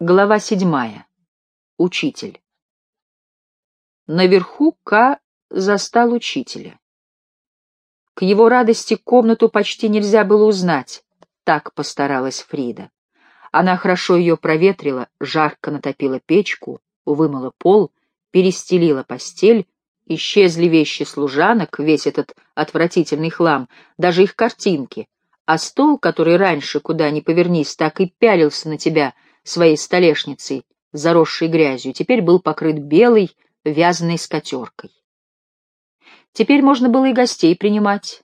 Глава седьмая. Учитель. Наверху К застал учителя. К его радости комнату почти нельзя было узнать, так постаралась Фрида. Она хорошо ее проветрила, жарко натопила печку, вымыла пол, перестелила постель, исчезли вещи служанок, весь этот отвратительный хлам, даже их картинки, а стол, который раньше, куда ни повернись, так и пялился на тебя — своей столешницей, заросшей грязью, теперь был покрыт белой вязаной скатеркой. Теперь можно было и гостей принимать,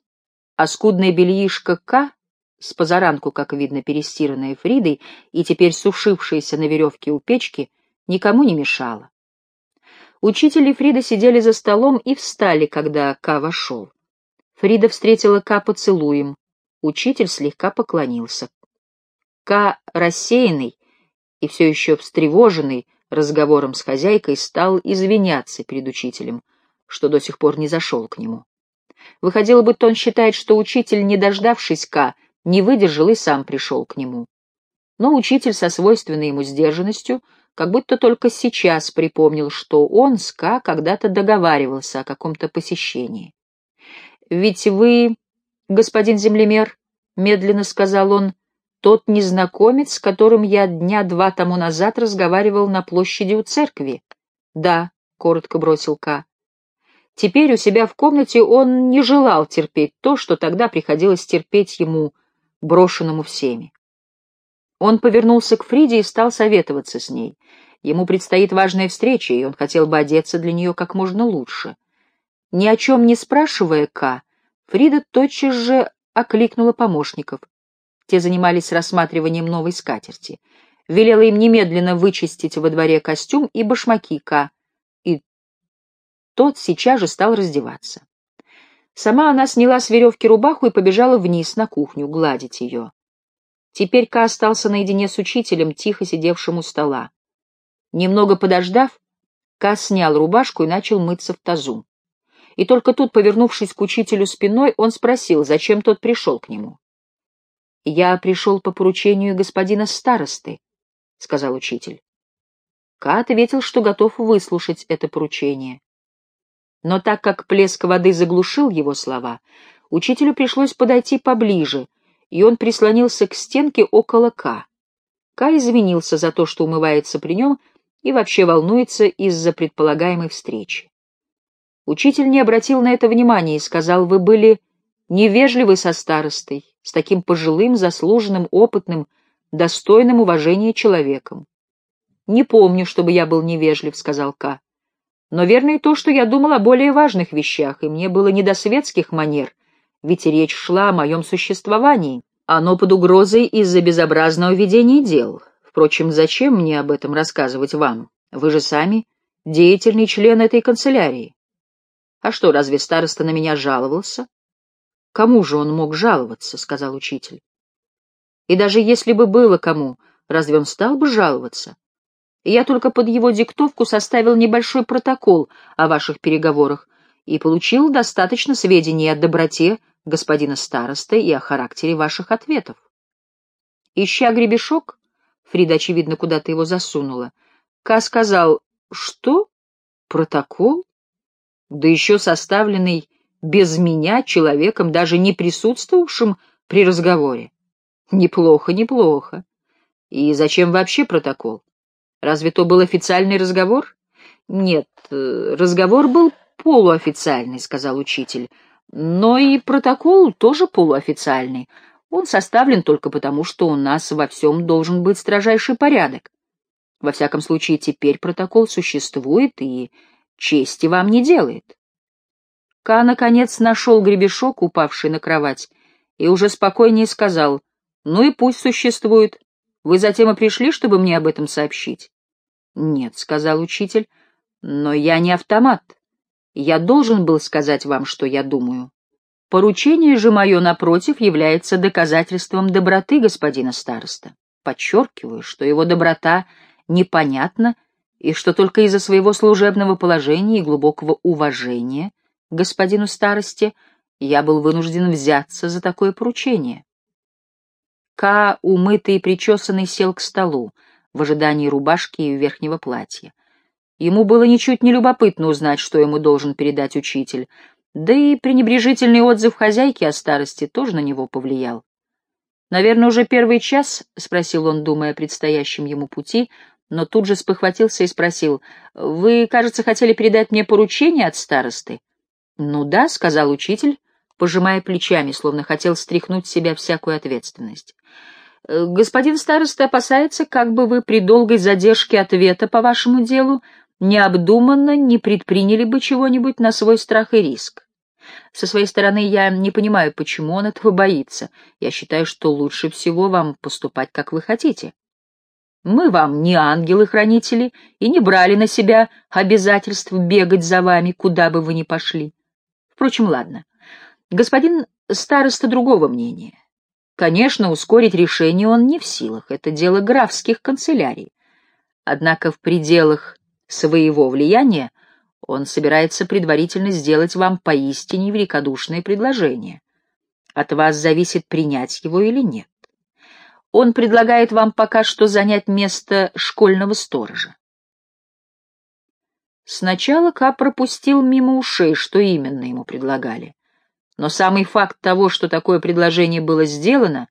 а скудное бельишко К, с позаранку, как видно, перестиранное Фридой и теперь сушившееся на веревке у печки, никому не мешало. Учитель и Фрида сидели за столом и встали, когда К вошел. Фрида встретила К поцелуем. Учитель слегка поклонился. К, рассеянный, и все еще встревоженный разговором с хозяйкой, стал извиняться перед учителем, что до сих пор не зашел к нему. Выходило, будто он считает, что учитель, не дождавшись Ка, не выдержал и сам пришел к нему. Но учитель со свойственной ему сдержанностью как будто только сейчас припомнил, что он с Ка когда-то договаривался о каком-то посещении. «Ведь вы, господин землемер, — медленно сказал он, тот незнакомец, с которым я дня два тому назад разговаривал на площади у церкви. Да, коротко бросил Ка. Теперь у себя в комнате он не желал терпеть то, что тогда приходилось терпеть ему, брошенному всеми. Он повернулся к Фриде и стал советоваться с ней. Ему предстоит важная встреча, и он хотел бы одеться для нее как можно лучше. Ни о чем не спрашивая Ка, Фрида тотчас же окликнула помощников — те занимались рассматриванием новой скатерти. Велела им немедленно вычистить во дворе костюм и башмаки К, и тот сейчас же стал раздеваться. Сама она сняла с веревки рубаху и побежала вниз на кухню гладить ее. Теперь Ка остался наедине с учителем, тихо сидевшим у стола. Немного подождав, Ка снял рубашку и начал мыться в тазу. И только тут, повернувшись к учителю спиной, он спросил, зачем тот пришел к нему. «Я пришел по поручению господина старосты», — сказал учитель. Ка ответил, что готов выслушать это поручение. Но так как плеск воды заглушил его слова, учителю пришлось подойти поближе, и он прислонился к стенке около Ка. Ка извинился за то, что умывается при нем, и вообще волнуется из-за предполагаемой встречи. Учитель не обратил на это внимания и сказал, «Вы были невежливы со старостой, с таким пожилым, заслуженным, опытным, достойным уважения человеком. «Не помню, чтобы я был невежлив», — сказал Ка. «Но верно и то, что я думал о более важных вещах, и мне было не до светских манер, ведь речь шла о моем существовании. Оно под угрозой из-за безобразного ведения дел. Впрочем, зачем мне об этом рассказывать вам? Вы же сами деятельный член этой канцелярии. А что, разве староста на меня жаловался? Кому же он мог жаловаться, — сказал учитель. И даже если бы было кому, разве он стал бы жаловаться? Я только под его диктовку составил небольшой протокол о ваших переговорах и получил достаточно сведений о доброте господина староста и о характере ваших ответов. Ища гребешок, Фрида, очевидно, куда-то его засунула, Ка сказал, что? Протокол? Да еще составленный без меня человеком, даже не присутствовавшим при разговоре. Неплохо, неплохо. И зачем вообще протокол? Разве то был официальный разговор? Нет, э, разговор был полуофициальный, сказал учитель. Но и протокол тоже полуофициальный. Он составлен только потому, что у нас во всем должен быть строжайший порядок. Во всяком случае, теперь протокол существует и чести вам не делает. Ка, наконец, нашел гребешок, упавший на кровать, и уже спокойнее сказал, «Ну и пусть существует. Вы затем и пришли, чтобы мне об этом сообщить?» «Нет», — сказал учитель, — «но я не автомат. Я должен был сказать вам, что я думаю. Поручение же мое, напротив, является доказательством доброты господина староста. Подчеркиваю, что его доброта непонятна и что только из-за своего служебного положения и глубокого уважения — господину старости, я был вынужден взяться за такое поручение. Ка, умытый и причесанный, сел к столу. в ожидании рубашки и верхнего платья. Ему было ничуть не любопытно узнать, что ему должен передать учитель, да и пренебрежительный отзыв хозяйки о старости тоже на него повлиял. «Наверное, уже первый час?» — спросил он, думая о предстоящем ему пути, но тут же спохватился и спросил, «Вы, кажется, хотели передать мне поручение от старосты?» «Ну да», — сказал учитель, пожимая плечами, словно хотел стряхнуть с себя всякую ответственность. «Господин староста опасается, как бы вы при долгой задержке ответа по вашему делу необдуманно не предприняли бы чего-нибудь на свой страх и риск. Со своей стороны я не понимаю, почему он этого боится. Я считаю, что лучше всего вам поступать, как вы хотите. Мы вам не ангелы-хранители и не брали на себя обязательств бегать за вами, куда бы вы ни пошли. Впрочем, ладно. Господин староста другого мнения. Конечно, ускорить решение он не в силах, это дело графских канцелярий. Однако в пределах своего влияния он собирается предварительно сделать вам поистине великодушное предложение. От вас зависит, принять его или нет. Он предлагает вам пока что занять место школьного сторожа. Сначала Ка пропустил мимо ушей, что именно ему предлагали. Но самый факт того, что такое предложение было сделано,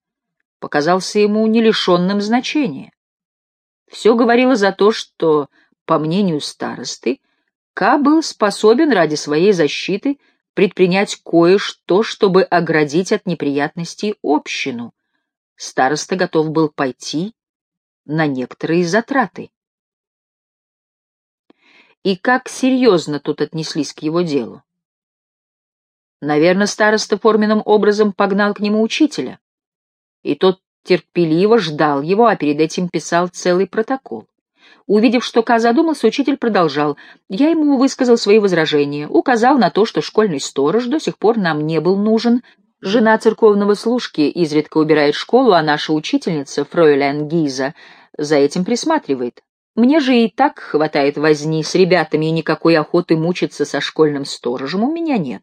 показался ему не лишенным значения. Все говорило за то, что, по мнению старосты, Ка был способен ради своей защиты предпринять кое-что, чтобы оградить от неприятностей общину. Староста готов был пойти на некоторые затраты. И как серьезно тут отнеслись к его делу? Наверное, староста форменным образом погнал к нему учителя, и тот терпеливо ждал его, а перед этим писал целый протокол. Увидев, что Ка задумался, учитель продолжал. Я ему высказал свои возражения, указал на то, что школьный сторож до сих пор нам не был нужен. Жена церковного служки изредка убирает школу, а наша учительница, фройлян Гиза, за этим присматривает. Мне же и так хватает возни с ребятами, и никакой охоты мучиться со школьным сторожем у меня нет.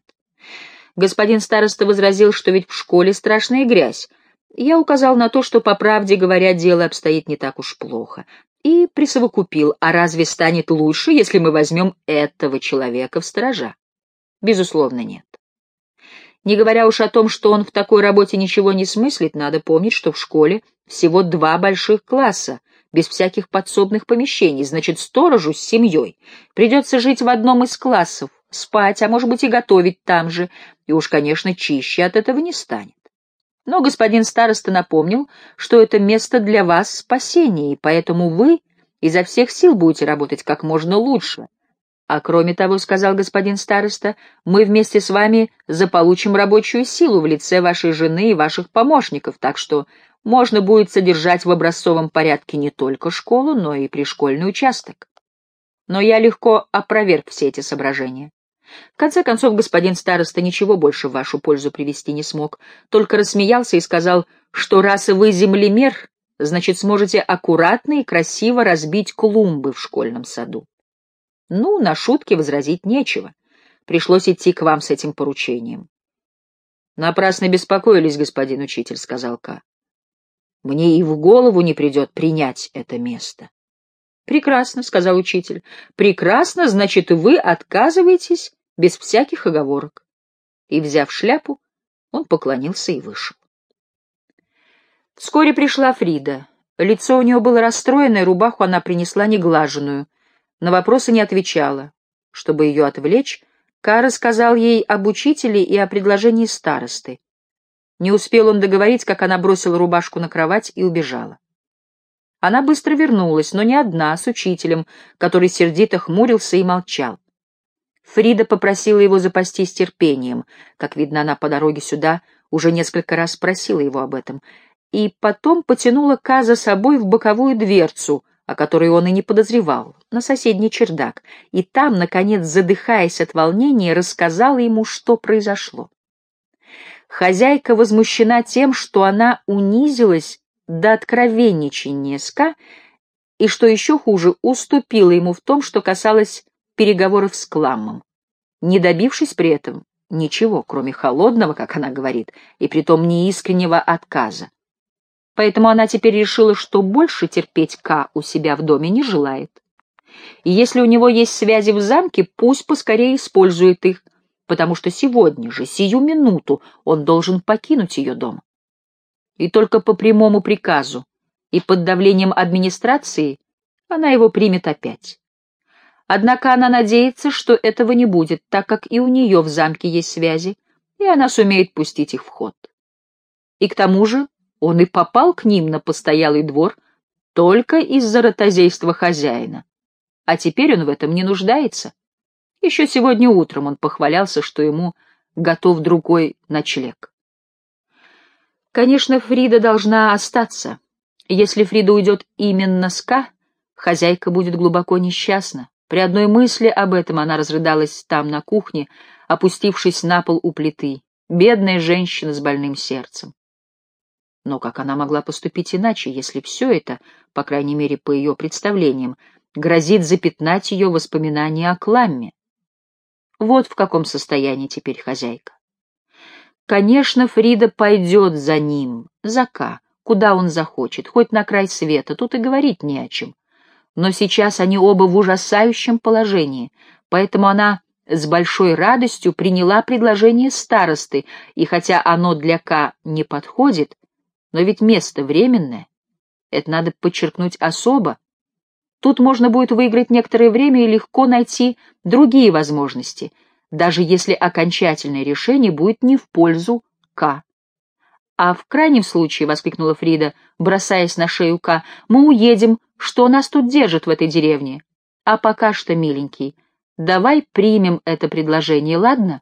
Господин староста возразил, что ведь в школе страшная грязь. Я указал на то, что, по правде говоря, дело обстоит не так уж плохо и присовокупил, а разве станет лучше, если мы возьмем этого человека в сторожа? Безусловно, нет. Не говоря уж о том, что он в такой работе ничего не смыслит, надо помнить, что в школе всего два больших класса, без всяких подсобных помещений, значит, сторожу с семьей придется жить в одном из классов, спать, а может быть и готовить там же, и уж, конечно, чище от этого не станет. Но господин староста напомнил, что это место для вас спасения, и поэтому вы изо всех сил будете работать как можно лучше. А кроме того, — сказал господин староста, — мы вместе с вами заполучим рабочую силу в лице вашей жены и ваших помощников, так что можно будет содержать в образцовом порядке не только школу, но и пришкольный участок. Но я легко опроверг все эти соображения. В конце концов, господин староста ничего больше в вашу пользу привести не смог, только рассмеялся и сказал, что раз вы землемер, значит, сможете аккуратно и красиво разбить клумбы в школьном саду. Ну, на шутки возразить нечего. Пришлось идти к вам с этим поручением. Напрасно беспокоились, господин учитель, — сказал Ка. Мне и в голову не придет принять это место. Прекрасно, — сказал учитель. Прекрасно, значит, вы отказываетесь без всяких оговорок. И, взяв шляпу, он поклонился и вышел. Вскоре пришла Фрида. Лицо у нее было расстроенное, рубаху она принесла неглаженную. На вопросы не отвечала. Чтобы ее отвлечь, Ка рассказал ей об учителе и о предложении старосты. Не успел он договорить, как она бросила рубашку на кровать и убежала. Она быстро вернулась, но не одна, а с учителем, который сердито хмурился и молчал. Фрида попросила его запастись терпением. Как видно, она по дороге сюда уже несколько раз спросила его об этом. И потом потянула Ка за собой в боковую дверцу, о которой он и не подозревал, на соседний чердак, и там, наконец, задыхаясь от волнения, рассказала ему, что произошло. Хозяйка возмущена тем, что она унизилась до откровенничания Ска, и, что еще хуже, уступила ему в том, что касалось переговоров с Кламмом, не добившись при этом ничего, кроме холодного, как она говорит, и притом неискреннего отказа. Поэтому она теперь решила, что больше терпеть К у себя в доме не желает. И если у него есть связи в замке, пусть поскорее использует их, потому что сегодня же, сию минуту, он должен покинуть ее дом. И только по прямому приказу и под давлением администрации она его примет опять. Однако она надеется, что этого не будет, так как и у нее в замке есть связи, и она сумеет пустить их в ход. И к тому же он и попал к ним на постоялый двор только из-за ротозейства хозяина. А теперь он в этом не нуждается. Еще сегодня утром он похвалялся, что ему готов другой ночлег. Конечно, Фрида должна остаться. Если Фрида уйдет именно с Ка, хозяйка будет глубоко несчастна. При одной мысли об этом она разрыдалась там, на кухне, опустившись на пол у плиты. Бедная женщина с больным сердцем. Но как она могла поступить иначе, если все это, по крайней мере, по ее представлениям, грозит запятнать ее воспоминания о Кламме? Вот в каком состоянии теперь хозяйка. Конечно, Фрида пойдет за ним, за Ка, куда он захочет, хоть на край света, тут и говорить не о чем. Но сейчас они оба в ужасающем положении, поэтому она с большой радостью приняла предложение старосты, и хотя оно для К не подходит, но ведь место временное. Это надо подчеркнуть особо. Тут можно будет выиграть некоторое время и легко найти другие возможности, даже если окончательное решение будет не в пользу К. А в крайнем случае, — воскликнула Фрида, бросаясь на шею К, — мы уедем, что нас тут держит в этой деревне. А пока что, миленький, давай примем это предложение, ладно?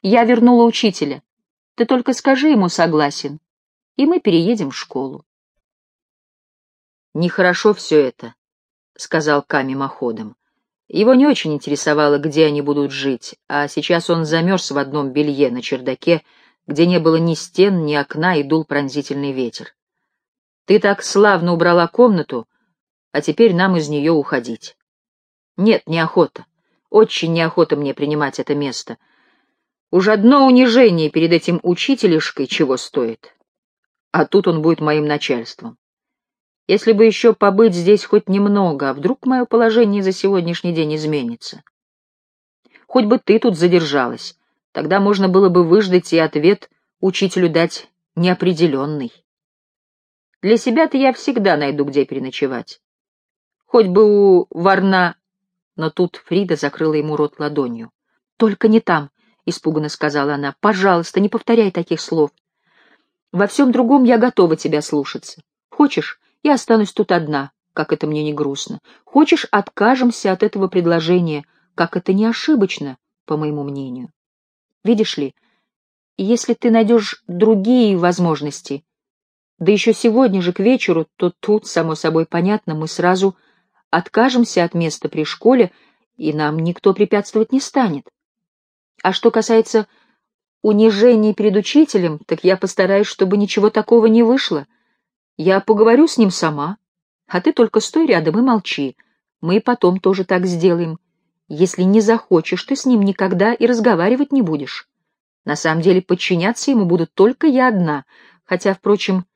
Я вернула учителя. Ты только скажи ему согласен и мы переедем в школу. «Нехорошо все это», — сказал Ка мимоходом. Его не очень интересовало, где они будут жить, а сейчас он замерз в одном белье на чердаке, где не было ни стен, ни окна и дул пронзительный ветер. «Ты так славно убрала комнату, а теперь нам из нее уходить». «Нет, неохота. Очень неохота мне принимать это место. Уж одно унижение перед этим учителешкой чего стоит а тут он будет моим начальством. Если бы еще побыть здесь хоть немного, а вдруг мое положение за сегодняшний день изменится? Хоть бы ты тут задержалась, тогда можно было бы выждать и ответ учителю дать неопределенный. Для себя-то я всегда найду, где переночевать. Хоть бы у Варна... Но тут Фрида закрыла ему рот ладонью. — Только не там, — испуганно сказала она. — Пожалуйста, не повторяй таких слов. Во всем другом я готова тебя слушаться. Хочешь, я останусь тут одна, как это мне не грустно. Хочешь, откажемся от этого предложения, как это не ошибочно, по моему мнению. Видишь ли, если ты найдешь другие возможности, да еще сегодня же к вечеру, то тут, само собой понятно, мы сразу откажемся от места при школе, и нам никто препятствовать не станет. А что касается унижение перед учителем, так я постараюсь, чтобы ничего такого не вышло. Я поговорю с ним сама, а ты только стой рядом и молчи. Мы потом тоже так сделаем. Если не захочешь, ты с ним никогда и разговаривать не будешь. На самом деле подчиняться ему буду только я одна, хотя, впрочем,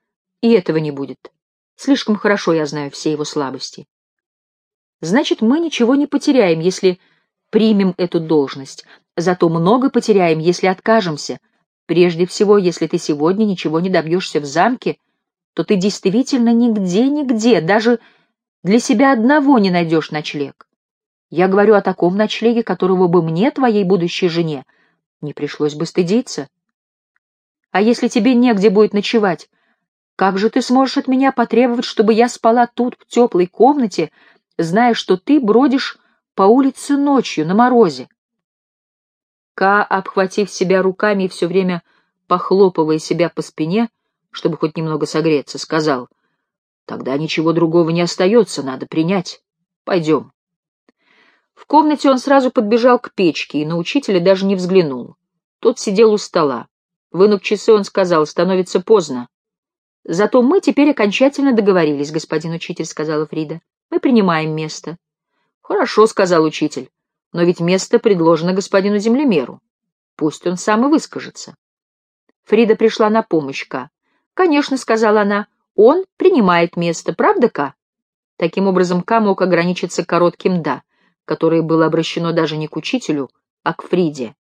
и этого не будет. Слишком хорошо я знаю все его слабости. Значит, мы ничего не потеряем, если примем эту должность, Зато много потеряем, если откажемся. Прежде всего, если ты сегодня ничего не добьешься в замке, то ты действительно нигде-нигде, даже для себя одного не найдешь ночлег. Я говорю о таком ночлеге, которого бы мне, твоей будущей жене, не пришлось бы стыдиться. А если тебе негде будет ночевать, как же ты сможешь от меня потребовать, чтобы я спала тут, в теплой комнате, зная, что ты бродишь по улице ночью на морозе? Ка, обхватив себя руками и все время похлопывая себя по спине, чтобы хоть немного согреться, сказал, «Тогда ничего другого не остается, надо принять. Пойдем». В комнате он сразу подбежал к печке и на учителя даже не взглянул. Тот сидел у стола. Вынув часы, он сказал, «Становится поздно». «Зато мы теперь окончательно договорились, господин учитель», — сказала Фрида. «Мы принимаем место». «Хорошо», — сказал учитель. Но ведь место предложено господину землемеру. Пусть он сам и выскажется. Фрида пришла на помощь Ка. «Конечно», — сказала она, — он принимает место, правда, Ка? Таким образом, Ка мог ограничиться коротким «да», которое было обращено даже не к учителю, а к Фриде.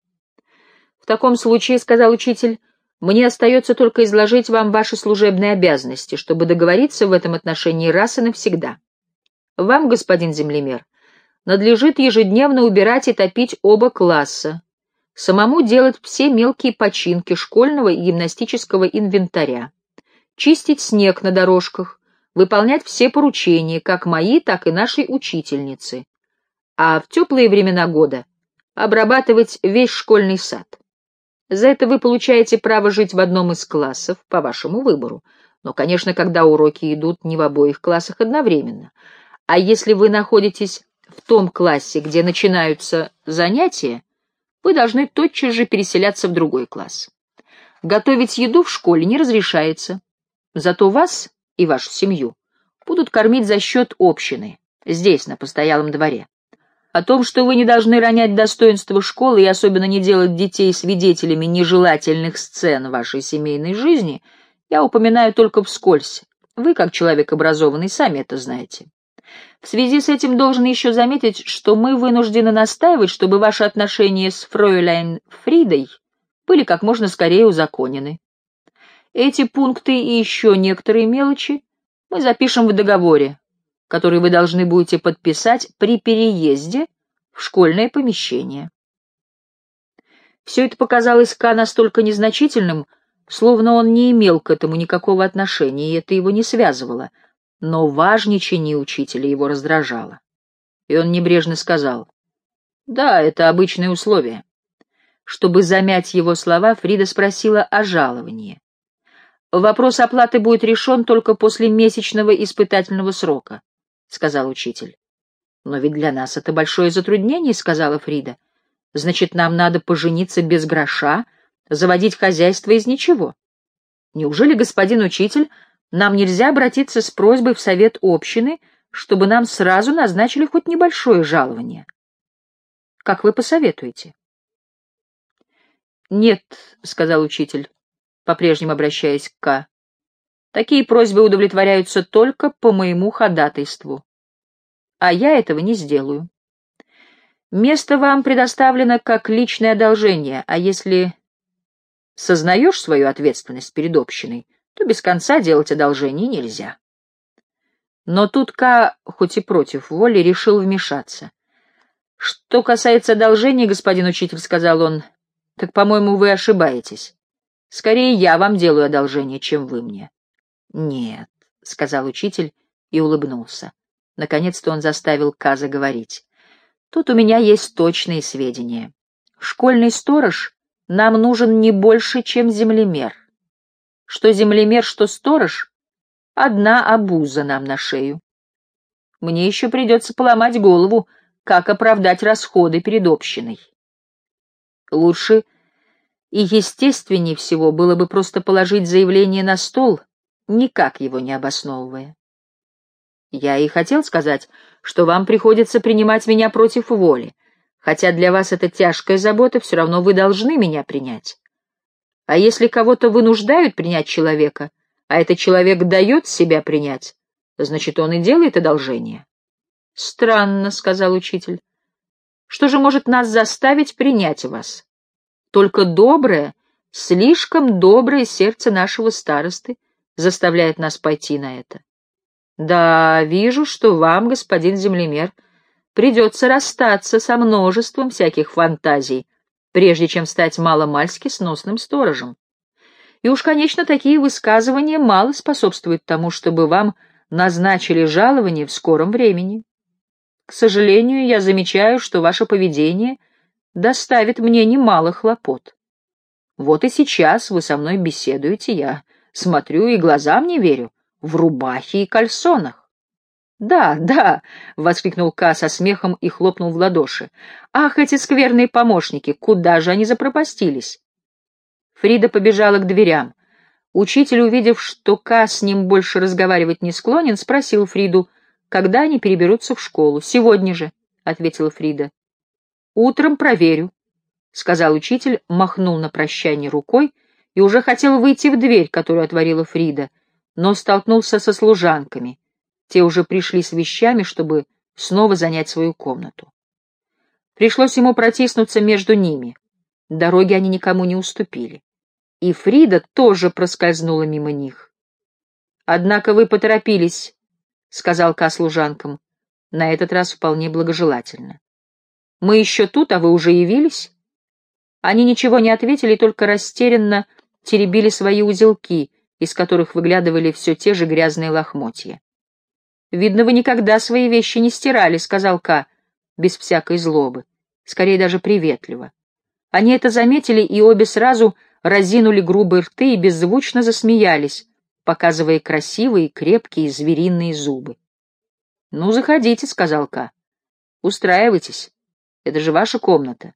«В таком случае, — сказал учитель, — мне остается только изложить вам ваши служебные обязанности, чтобы договориться в этом отношении раз и навсегда. Вам, господин землемер, надлежит ежедневно убирать и топить оба класса, самому делать все мелкие починки школьного и гимнастического инвентаря, чистить снег на дорожках, выполнять все поручения, как мои, так и нашей учительницы, а в теплые времена года обрабатывать весь школьный сад. За это вы получаете право жить в одном из классов по вашему выбору, но, конечно, когда уроки идут не в обоих классах одновременно. А если вы находитесь в том классе, где начинаются занятия, вы должны тотчас же переселяться в другой класс. Готовить еду в школе не разрешается, зато вас и вашу семью будут кормить за счет общины, здесь, на постоялом дворе. О том, что вы не должны ронять достоинство школы и особенно не делать детей свидетелями нежелательных сцен вашей семейной жизни, я упоминаю только вскользь. Вы, как человек образованный, сами это знаете. В связи с этим должен еще заметить, что мы вынуждены настаивать, чтобы ваши отношения с фройляйн Фридой были как можно скорее узаконены. Эти пункты и еще некоторые мелочи мы запишем в договоре, который вы должны будете подписать при переезде в школьное помещение. Все это показалось Ка настолько незначительным, словно он не имел к этому никакого отношения, и это его не связывало — но важничание учителя его раздражало. И он небрежно сказал, «Да, это обычные условия». Чтобы замять его слова, Фрида спросила о жаловании. «Вопрос оплаты будет решен только после месячного испытательного срока», — сказал учитель. «Но ведь для нас это большое затруднение», — сказала Фрида. «Значит, нам надо пожениться без гроша, заводить хозяйство из ничего. Неужели господин учитель нам нельзя обратиться с просьбой в совет общины, чтобы нам сразу назначили хоть небольшое жалование. Как вы посоветуете? Нет, сказал учитель, по-прежнему обращаясь к К. Такие просьбы удовлетворяются только по моему ходатайству. А я этого не сделаю. Место вам предоставлено как личное одолжение, а если сознаешь свою ответственность перед общиной, то без конца делать одолжение нельзя. Но тут Ка, хоть и против воли, решил вмешаться. «Что касается одолжения, господин учитель, — сказал он, — так, по-моему, вы ошибаетесь. Скорее я вам делаю одолжение, чем вы мне». «Нет», — сказал учитель и улыбнулся. Наконец-то он заставил Ка заговорить. «Тут у меня есть точные сведения. Школьный сторож нам нужен не больше, чем землемер что землемер, что сторож — одна обуза нам на шею. Мне еще придется поломать голову, как оправдать расходы перед общиной. Лучше и естественнее всего было бы просто положить заявление на стол, никак его не обосновывая. Я и хотел сказать, что вам приходится принимать меня против воли, хотя для вас это тяжкая забота, все равно вы должны меня принять. А если кого-то вынуждают принять человека, а этот человек дает себя принять, значит, он и делает одолжение. — Странно, — сказал учитель. — Что же может нас заставить принять вас? Только доброе, слишком доброе сердце нашего старосты заставляет нас пойти на это. Да, вижу, что вам, господин землемер, придется расстаться со множеством всяких фантазий, прежде чем стать маломальски сносным сторожем. И уж, конечно, такие высказывания мало способствуют тому, чтобы вам назначили жалование в скором времени. К сожалению, я замечаю, что ваше поведение доставит мне немало хлопот. Вот и сейчас вы со мной беседуете, я смотрю и глазам не верю, в рубахе и кальсонах. «Да, да!» — воскликнул Ка со смехом и хлопнул в ладоши. «Ах, эти скверные помощники! Куда же они запропастились?» Фрида побежала к дверям. Учитель, увидев, что Ка с ним больше разговаривать не склонен, спросил Фриду, когда они переберутся в школу. «Сегодня же», — ответила Фрида. «Утром проверю», — сказал учитель, махнул на прощание рукой и уже хотел выйти в дверь, которую отворила Фрида, но столкнулся со служанками. Те уже пришли с вещами, чтобы снова занять свою комнату. Пришлось ему протиснуться между ними. Дороги они никому не уступили. И Фрида тоже проскользнула мимо них. «Однако вы поторопились», — сказал Ка служанкам, на этот раз вполне благожелательно. «Мы еще тут, а вы уже явились?» Они ничего не ответили, только растерянно теребили свои узелки, из которых выглядывали все те же грязные лохмотья. «Видно, вы никогда свои вещи не стирали», — сказал Ка, без всякой злобы, скорее даже приветливо. Они это заметили, и обе сразу разинули грубые рты и беззвучно засмеялись, показывая красивые, крепкие звериные зубы. «Ну, заходите», — сказал Ка. «Устраивайтесь. Это же ваша комната».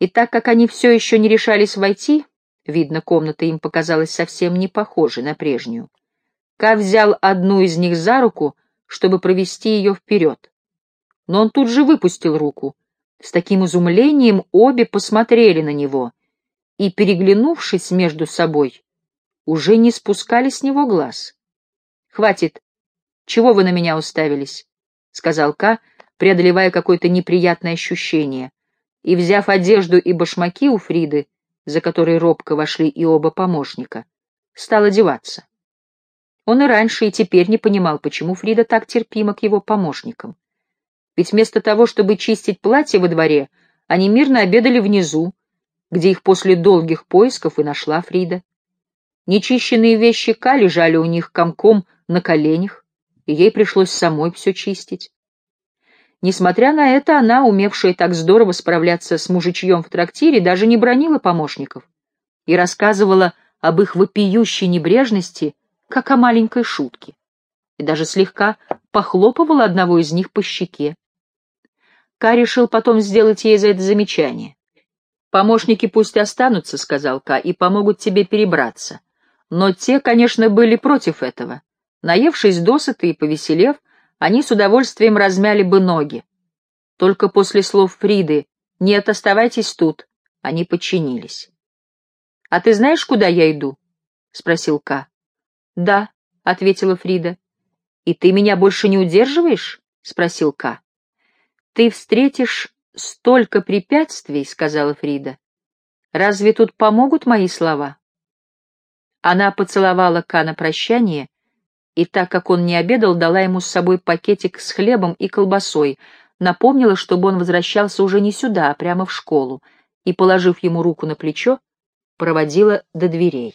И так как они все еще не решались войти, видно, комната им показалась совсем не похожей на прежнюю, Ка взял одну из них за руку, чтобы провести ее вперед. Но он тут же выпустил руку. С таким изумлением обе посмотрели на него и, переглянувшись между собой, уже не спускали с него глаз. «Хватит. Чего вы на меня уставились?» — сказал Ка, преодолевая какое-то неприятное ощущение, и, взяв одежду и башмаки у Фриды, за которой робко вошли и оба помощника, стал одеваться. Он и раньше, и теперь не понимал, почему Фрида так терпима к его помощникам. Ведь вместо того, чтобы чистить платье во дворе, они мирно обедали внизу, где их после долгих поисков и нашла Фрида. Нечищенные вещи Ка лежали у них комком на коленях, и ей пришлось самой все чистить. Несмотря на это, она, умевшая так здорово справляться с мужичьем в трактире, даже не бронила помощников и рассказывала об их вопиющей небрежности как о маленькой шутке, и даже слегка похлопывал одного из них по щеке. Ка решил потом сделать ей за это замечание. «Помощники пусть останутся», — сказал Ка, — «и помогут тебе перебраться». Но те, конечно, были против этого. Наевшись досыта и повеселев, они с удовольствием размяли бы ноги. Только после слов Фриды «Нет, оставайтесь тут», они подчинились. «А ты знаешь, куда я иду?» — спросил Ка. «Да», — ответила Фрида. «И ты меня больше не удерживаешь?» — спросил Ка. «Ты встретишь столько препятствий», — сказала Фрида. «Разве тут помогут мои слова?» Она поцеловала Ка на прощание, и так как он не обедал, дала ему с собой пакетик с хлебом и колбасой, напомнила, чтобы он возвращался уже не сюда, а прямо в школу, и, положив ему руку на плечо, проводила до дверей.